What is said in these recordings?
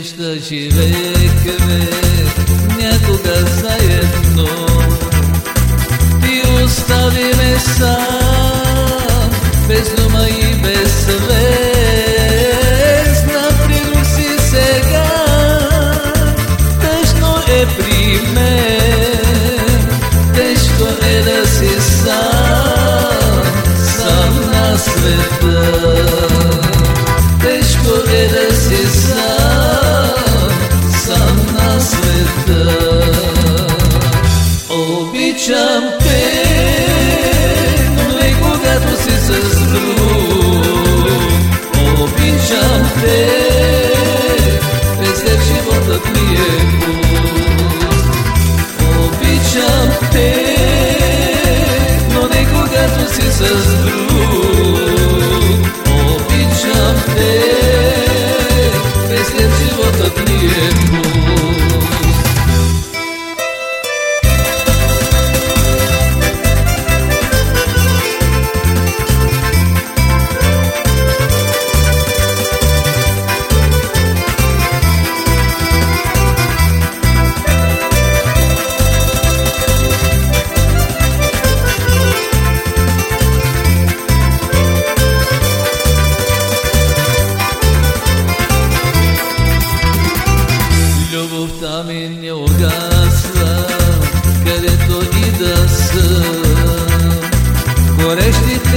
كشت شيرك بك نيتو كزايت نور تيوستاري مسا بس نميت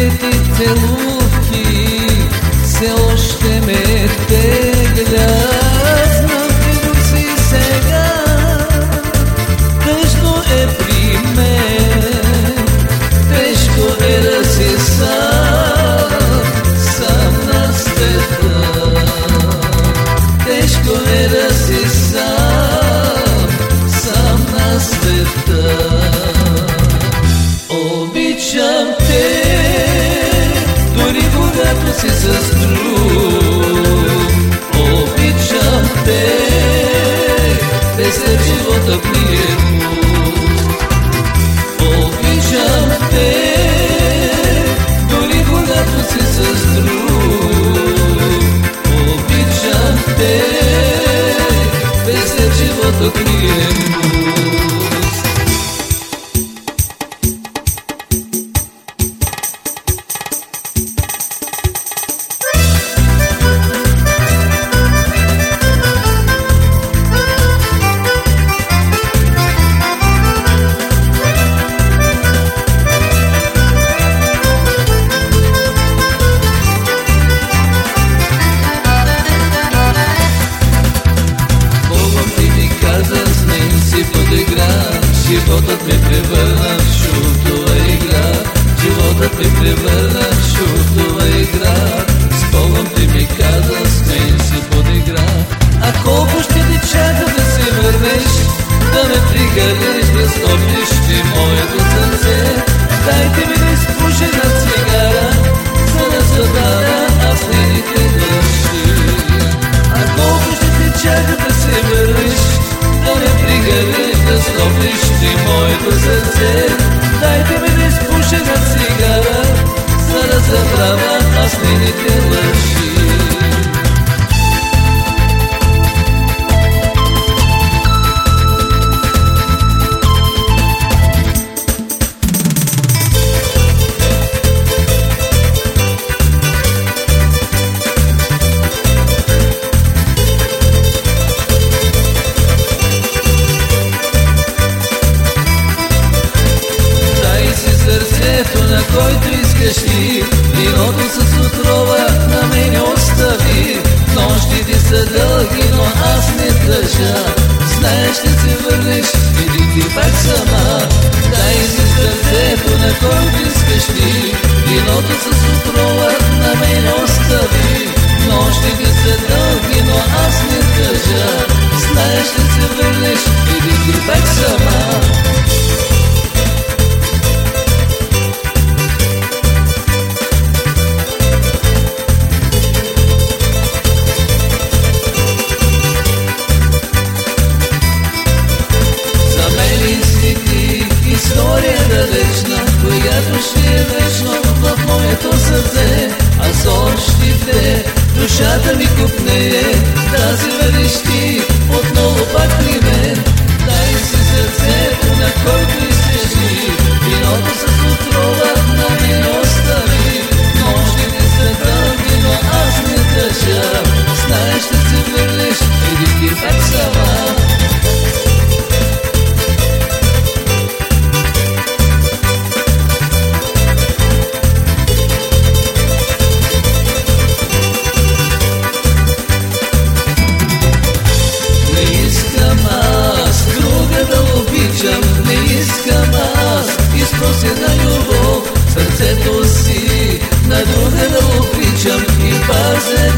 ти целувки все още ме теглят. Си подигра Животът ме превърна в шутова игра. Животът ме превърна в шутова игра. С Богом ти ми каза, с мен си подигра. А колко ще ти чака да се върнеш Да ме пригърнеш, да стоплиш ти моето сърце? Дайте ми да изпуша на цигара За да задара аз нейните дъщи а колко ще те чака да ти моето сърце. Дайте ми да изпуша на цигара, за да забравя аз нейните който искаш ти. Виното с отрова на мене остави. Нощите са дълги, но аз не държа. Знаеш, ще се върнеш, или ти пак сама. Дай си сърцето, на който искаш ти. Виното с отрова на мене остави. Нощите са дълги, но аз не държа. Знаеш, ще се върнеш, купнее Да се върнеш ти отново пак при мен Дай си сърцето на който ず